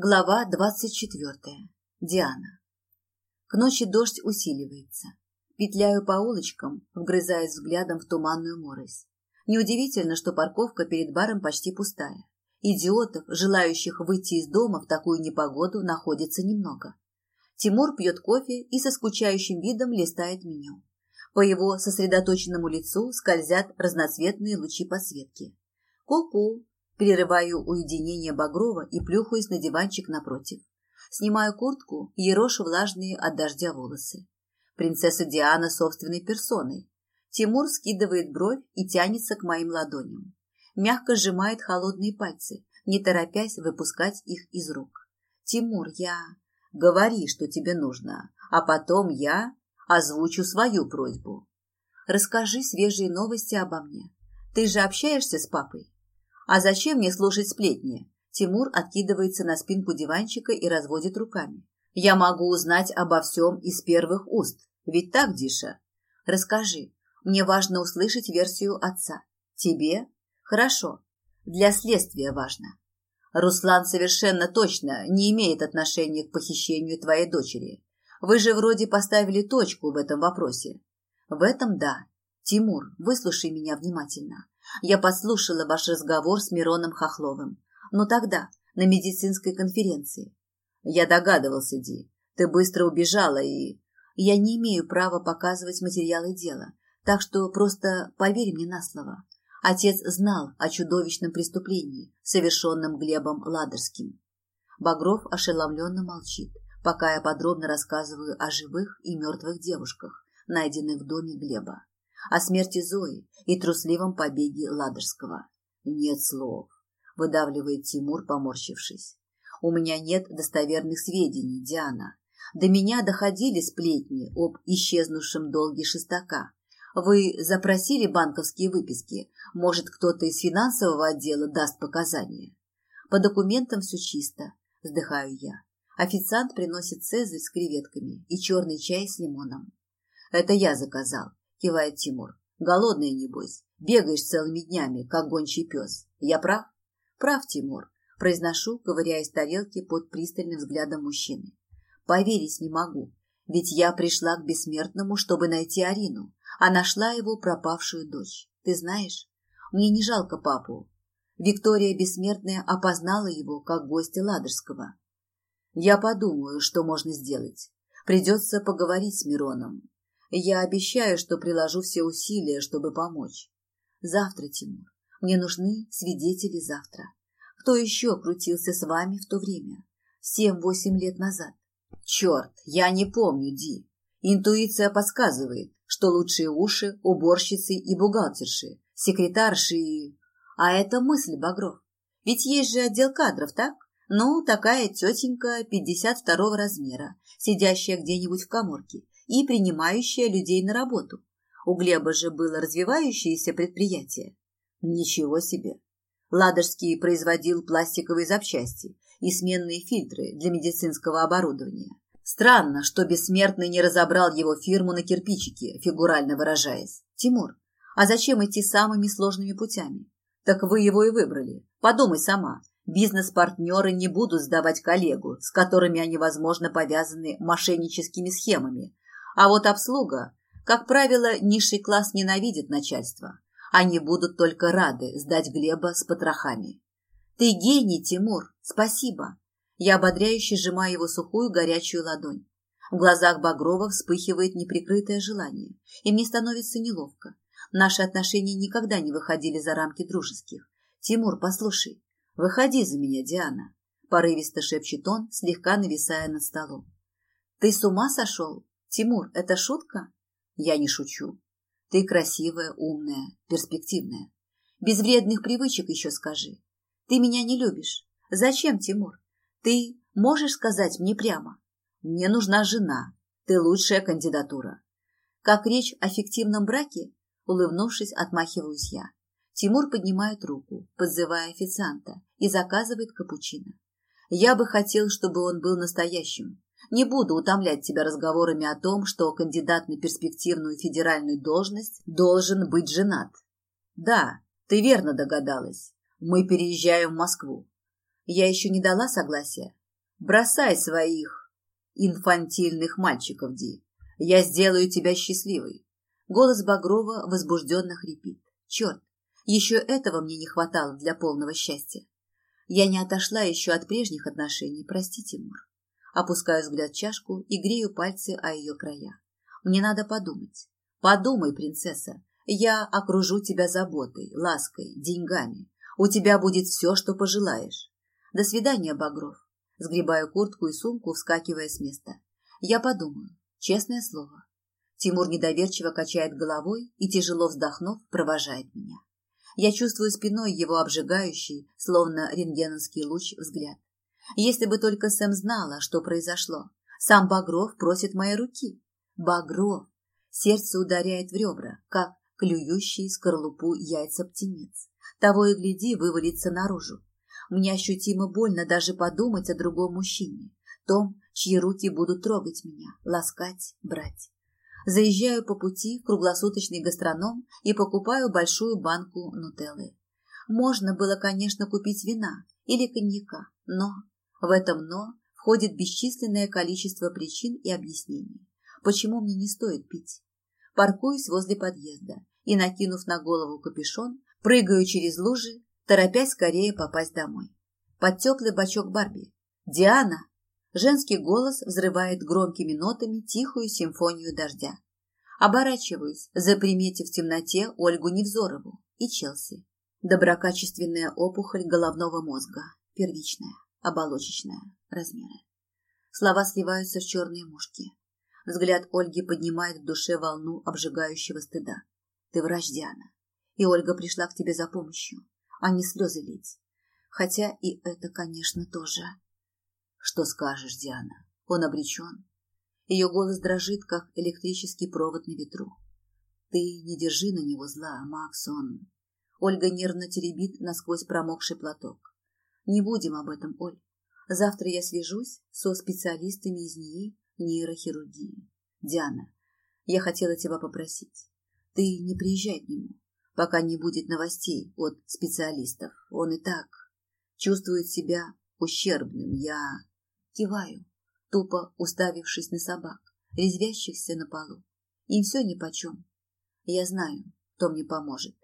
Глава двадцать четвертая. Диана. К ночи дождь усиливается. Петляю по улочкам, вгрызаясь взглядом в туманную морось. Неудивительно, что парковка перед баром почти пустая. Идиотов, желающих выйти из дома в такую непогоду, находится немного. Тимур пьет кофе и со скучающим видом листает меню. По его сосредоточенному лицу скользят разноцветные лучи подсветки. Ку-ку, Перерываю уединение Багрова и плюхаюсь на диванчик напротив. Снимаю куртку, ерошу влажные от дождя волосы. Принцесса Диана собственной персоной. Тимур скидывает бровь и тянется к моим ладоням. Мягко сжимает холодные пальцы, не торопясь выпускать их из рук. «Тимур, я...» «Говори, что тебе нужно, а потом я озвучу свою просьбу. Расскажи свежие новости обо мне. Ты же общаешься с папой?» А зачем мне слушать сплетни? Тимур откидывается на спинку диванчика и разводит руками. Я могу узнать обо всем из первых уст. Ведь так, Диша? Расскажи. Мне важно услышать версию отца. Тебе? Хорошо. Для следствия важно. Руслан совершенно точно не имеет отношения к похищению твоей дочери. Вы же вроде поставили точку в этом вопросе. В этом да. Тимур, выслушай меня внимательно. Я послушала ваш разговор с Мироном Хохловым. Но тогда, на медицинской конференции. Я догадывался, Ди. Ты быстро убежала и... Я не имею права показывать материалы дела, так что просто поверь мне на слово. Отец знал о чудовищном преступлении, совершенном Глебом Ладерским. Багров ошеломленно молчит, пока я подробно рассказываю о живых и мертвых девушках, найденных в доме Глеба о смерти Зои и трусливом побеге Ладожского. Нет слов, выдавливает Тимур, поморщившись. У меня нет достоверных сведений, Диана. До меня доходили сплетни об исчезнувшем долге Шестака. Вы запросили банковские выписки? Может, кто-то из финансового отдела даст показания? По документам все чисто, вздыхаю я. Официант приносит цезарь с креветками и черный чай с лимоном. Это я заказал кивает Тимур. Голодный, небось. Бегаешь целыми днями, как гончий пес. Я прав? Прав, Тимур. Произношу, ковыряя из тарелки под пристальным взглядом мужчины. Поверить не могу, ведь я пришла к бессмертному, чтобы найти Арину, а нашла его пропавшую дочь. Ты знаешь, мне не жалко папу. Виктория Бессмертная опознала его как гостя Ладожского. Я подумаю, что можно сделать. Придется поговорить с Мироном. Я обещаю, что приложу все усилия, чтобы помочь. Завтра, Тимур. Мне нужны свидетели завтра. Кто еще крутился с вами в то время? Семь-восемь лет назад. Черт, я не помню, Ди. Интуиция подсказывает, что лучшие уши – уборщицы и бухгалтерши, секретарши и... А это мысль, Багров. Ведь есть же отдел кадров, так? Ну, такая тетенька 52 размера, сидящая где-нибудь в коморке и принимающая людей на работу. У Глеба же было развивающееся предприятие. Ничего себе! Ладожский производил пластиковые запчасти и сменные фильтры для медицинского оборудования. Странно, что Бессмертный не разобрал его фирму на кирпичики, фигурально выражаясь. Тимур, а зачем идти самыми сложными путями? Так вы его и выбрали. Подумай сама. Бизнес-партнеры не будут сдавать коллегу, с которыми они, возможно, повязаны мошенническими схемами, а вот обслуга, как правило, низший класс ненавидит начальство. Они будут только рады сдать Глеба с потрохами. «Ты гений, Тимур! Спасибо!» Я ободряюще сжимаю его сухую горячую ладонь. В глазах Багрова вспыхивает неприкрытое желание, и мне становится неловко. Наши отношения никогда не выходили за рамки дружеских. «Тимур, послушай, выходи за меня, Диана!» Порывисто шепчет он, слегка нависая над столом. «Ты с ума сошел? Тимур, это шутка? Я не шучу. Ты красивая, умная, перспективная. Без вредных привычек еще скажи. Ты меня не любишь. Зачем, Тимур? Ты можешь сказать мне прямо? Мне нужна жена. Ты лучшая кандидатура. Как речь о фиктивном браке? Улыбнувшись, отмахиваюсь я. Тимур поднимает руку, подзывая официанта, и заказывает капучино. Я бы хотел, чтобы он был настоящим, не буду утомлять тебя разговорами о том, что кандидат на перспективную федеральную должность должен быть женат. Да, ты верно догадалась. Мы переезжаем в Москву. Я еще не дала согласия. Бросай своих инфантильных мальчиков, Ди. Я сделаю тебя счастливой. Голос Багрова возбужденно хрипит. Черт, еще этого мне не хватало для полного счастья. Я не отошла еще от прежних отношений, прости, Тимур. Опускаю взгляд в чашку и грею пальцы о ее края. Мне надо подумать. Подумай, принцесса. Я окружу тебя заботой, лаской, деньгами. У тебя будет все, что пожелаешь. До свидания, Багров. Сгребаю куртку и сумку, вскакивая с места. Я подумаю. Честное слово. Тимур недоверчиво качает головой и, тяжело вздохнув, провожает меня. Я чувствую спиной его обжигающий, словно рентгеновский луч, взгляд. Если бы только Сэм знала, что произошло. Сам Багров просит моей руки. Багров. Сердце ударяет в ребра, как клюющий скорлупу яйца птенец. Того и гляди, вывалится наружу. Мне ощутимо больно даже подумать о другом мужчине, том, чьи руки будут трогать меня, ласкать, брать. Заезжаю по пути в круглосуточный гастроном и покупаю большую банку нутеллы. Можно было, конечно, купить вина или коньяка, но в этом «но» входит бесчисленное количество причин и объяснений, почему мне не стоит пить. Паркуюсь возле подъезда и, накинув на голову капюшон, прыгаю через лужи, торопясь скорее попасть домой. Под теплый бачок Барби. «Диана!» Женский голос взрывает громкими нотами тихую симфонию дождя. Оборачиваюсь, заприметив в темноте Ольгу Невзорову и Челси. Доброкачественная опухоль головного мозга, первичная, оболочечная, размеры. Слова сливаются в черные мушки. Взгляд Ольги поднимает в душе волну обжигающего стыда. Ты врач, Диана, и Ольга пришла к тебе за помощью, а не слезы лить. Хотя и это, конечно, тоже. Что скажешь, Диана? Он обречен. Ее голос дрожит, как электрический провод на ветру. Ты не держи на него зла, Макс, он... Ольга нервно теребит насквозь промокший платок. Не будем об этом, Оль. Завтра я свяжусь со специалистами из НИИ нейрохирургии. Диана, я хотела тебя попросить. Ты не приезжай к нему, пока не будет новостей от специалистов. Он и так чувствует себя ущербным. Я киваю, тупо уставившись на собак, резвящихся на полу. Им все нипочем. Я знаю, кто мне поможет.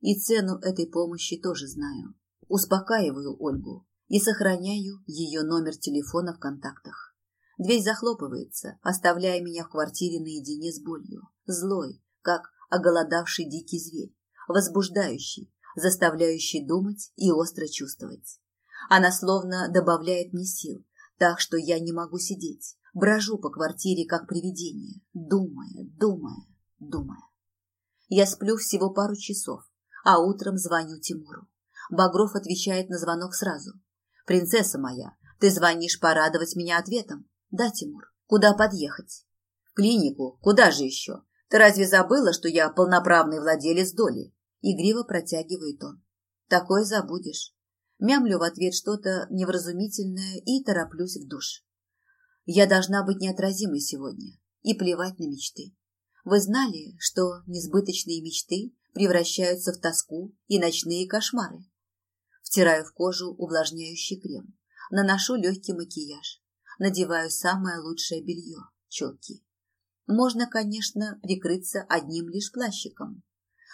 И цену этой помощи тоже знаю. Успокаиваю Ольгу и сохраняю ее номер телефона в контактах. Дверь захлопывается, оставляя меня в квартире наедине с болью. Злой, как оголодавший дикий зверь, возбуждающий, заставляющий думать и остро чувствовать. Она словно добавляет мне сил, так что я не могу сидеть, брожу по квартире как привидение, думая, думая, думая. Я сплю всего пару часов, а утром звоню Тимуру. Багров отвечает на звонок сразу. «Принцесса моя, ты звонишь порадовать меня ответом?» «Да, Тимур. Куда подъехать?» «В клинику. Куда же еще? Ты разве забыла, что я полноправный владелец доли?» Игриво протягивает он. «Такое забудешь. Мямлю в ответ что-то невразумительное и тороплюсь в душ. Я должна быть неотразимой сегодня и плевать на мечты. Вы знали, что несбыточные мечты превращаются в тоску и ночные кошмары? Втираю в кожу увлажняющий крем, наношу легкий макияж, надеваю самое лучшее белье, челки. Можно, конечно, прикрыться одним лишь плащиком,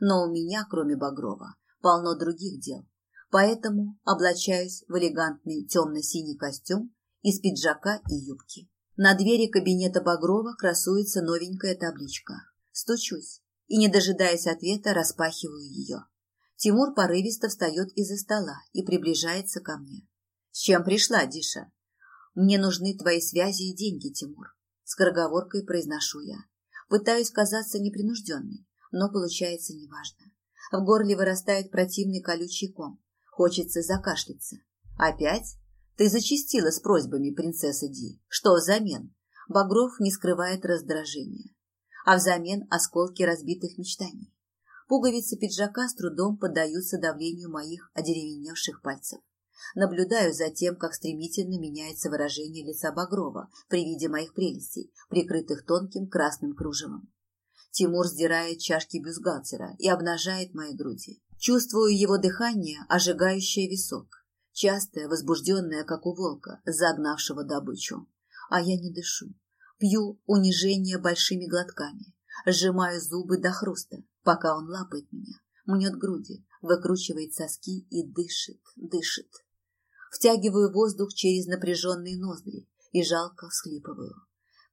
но у меня, кроме Багрова, полно других дел поэтому облачаюсь в элегантный темно-синий костюм из пиджака и юбки. На двери кабинета Багрова красуется новенькая табличка. Стучусь и, не дожидаясь ответа, распахиваю ее. Тимур порывисто встает из-за стола и приближается ко мне. «С чем пришла, Диша?» «Мне нужны твои связи и деньги, Тимур», — скороговоркой произношу я. Пытаюсь казаться непринужденной, но получается неважно. В горле вырастает противный колючий ком. Хочется закашляться. Опять? Ты зачастила с просьбами, принцесса Ди. Что взамен? Багров не скрывает раздражения. А взамен осколки разбитых мечтаний. Пуговицы пиджака с трудом поддаются давлению моих одеревеневших пальцев. Наблюдаю за тем, как стремительно меняется выражение лица Багрова при виде моих прелестей, прикрытых тонким красным кружевом. Тимур сдирает чашки бюстгальтера и обнажает мои груди. Чувствую его дыхание, ожигающее висок. частая, возбужденная, как у волка, загнавшего добычу. А я не дышу. Пью унижение большими глотками, сжимаю зубы до хруста, пока он лапает меня, мнет груди, выкручивает соски и дышит, дышит. Втягиваю воздух через напряженные ноздри и жалко всхлипываю.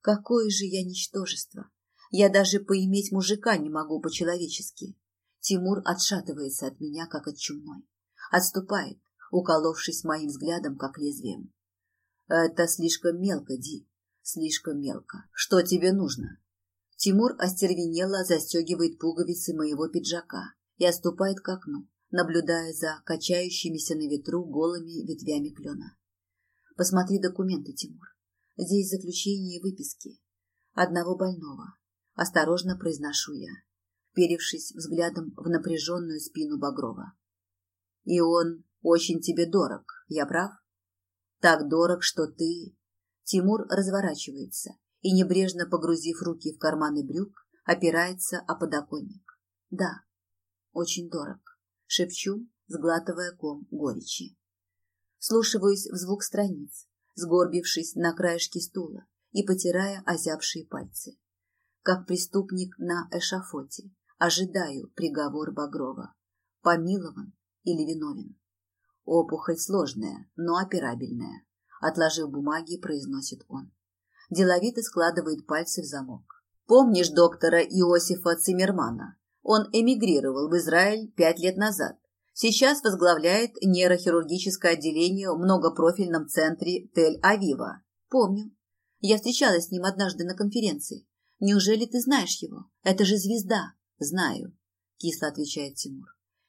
Какое же я ничтожество! Я даже поиметь мужика не могу по-человечески. Тимур отшатывается от меня, как от чумной. Отступает, уколовшись моим взглядом, как лезвием. Это слишком мелко, Ди. Слишком мелко. Что тебе нужно? Тимур остервенело застегивает пуговицы моего пиджака и отступает к окну, наблюдая за качающимися на ветру голыми ветвями клена. Посмотри документы, Тимур. Здесь заключение и выписки. Одного больного. Осторожно произношу я, вперевшись взглядом в напряженную спину Багрова. И он очень тебе дорог, я прав? Так дорог, что ты... Тимур разворачивается и, небрежно погрузив руки в карманы брюк, опирается о подоконник. Да, очень дорог, шепчу, сглатывая ком горечи. Слушиваюсь в звук страниц, сгорбившись на краешке стула и потирая озябшие пальцы. Как преступник на эшафоте, ожидаю приговор Багрова. Помилован или виновен? Опухоль сложная, но операбельная. Отложив бумаги, произносит он. Деловито складывает пальцы в замок. Помнишь доктора Иосифа Циммермана? Он эмигрировал в Израиль пять лет назад. Сейчас возглавляет нейрохирургическое отделение в многопрофильном центре Тель-Авива. Помню. Я встречалась с ним однажды на конференции. Неужели ты знаешь его? Это же звезда. Знаю, кисло отвечает Тимур.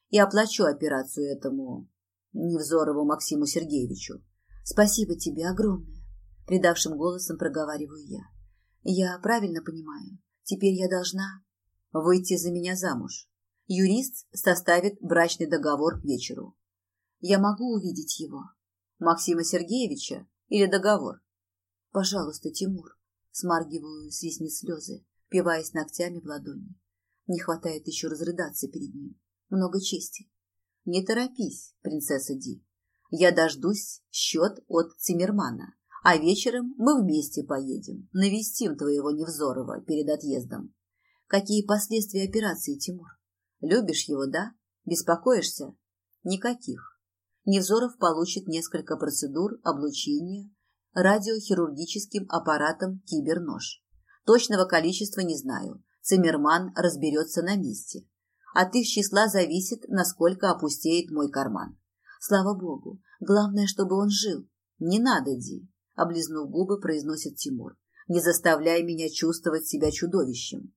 И оплачу операцию этому Невзорову Максиму Сергеевичу. Спасибо тебе огромное, предавшим голосом проговариваю я. Я правильно понимаю. Теперь я должна выйти за меня замуж. Юрист составит брачный договор к вечеру. Я могу увидеть его? Максима Сергеевича или договор? Пожалуйста, Тимур. Смаргиваю с ресниц слезы, впиваясь ногтями в ладони. Не хватает еще разрыдаться перед ним. Много чести. Не торопись, принцесса Ди. Я дождусь счет от Циммермана, а вечером мы вместе поедем, навестим твоего Невзорова перед отъездом. Какие последствия операции, Тимур? Любишь его, да? Беспокоишься? Никаких. Невзоров получит несколько процедур облучения радиохирургическим аппаратом кибернож. Точного количества не знаю. Циммерман разберется на месте. От их числа зависит, насколько опустеет мой карман. Слава богу, главное, чтобы он жил. Не надо, Ди, облизнув губы, произносит Тимур. Не заставляй меня чувствовать себя чудовищем.